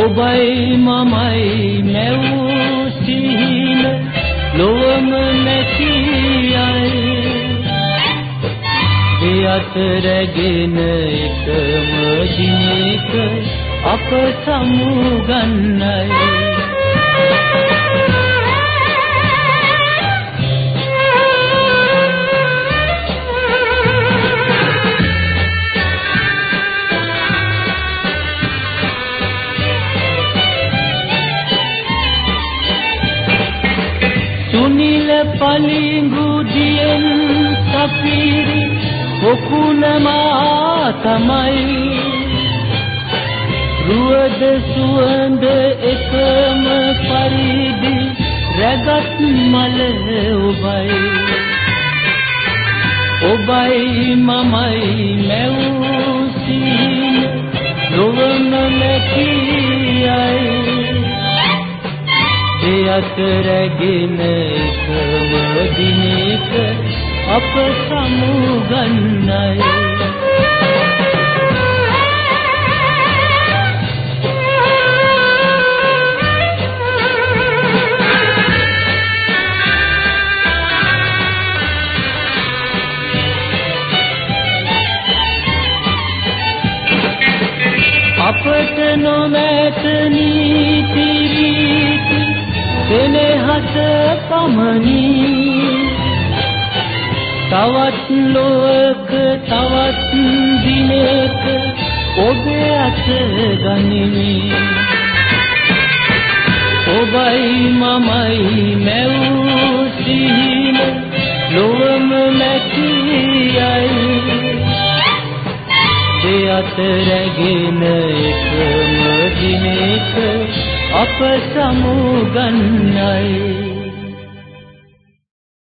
ඔබයි මමයි මැවූ සිහින ලොවම නැති අය ඒ අතරගෙන එකම දිනක අප සමුගන්නයි සුනිල පලිඟු දියෙන් සපිරි පොකුණමා තමයි රුවද සුවඳ එකම පරිදි රැගත් මල ඔබයි. ඔබයි මමයි මැවූ සීන නොවන නැතියි ඒ අතරගෙන එකම දිනක අප සමුගන්නයි. අපට නොමැත නීති සෙනෙහස පමණි. තවත් ලෝක තවත් දිනක ඔබේ අත ගනිමි. ඔබයි මමයි මැවූ සිහින ලොවම නැතියි දෙයත රැගෙන එකම දිනක අප සමුගන්නයි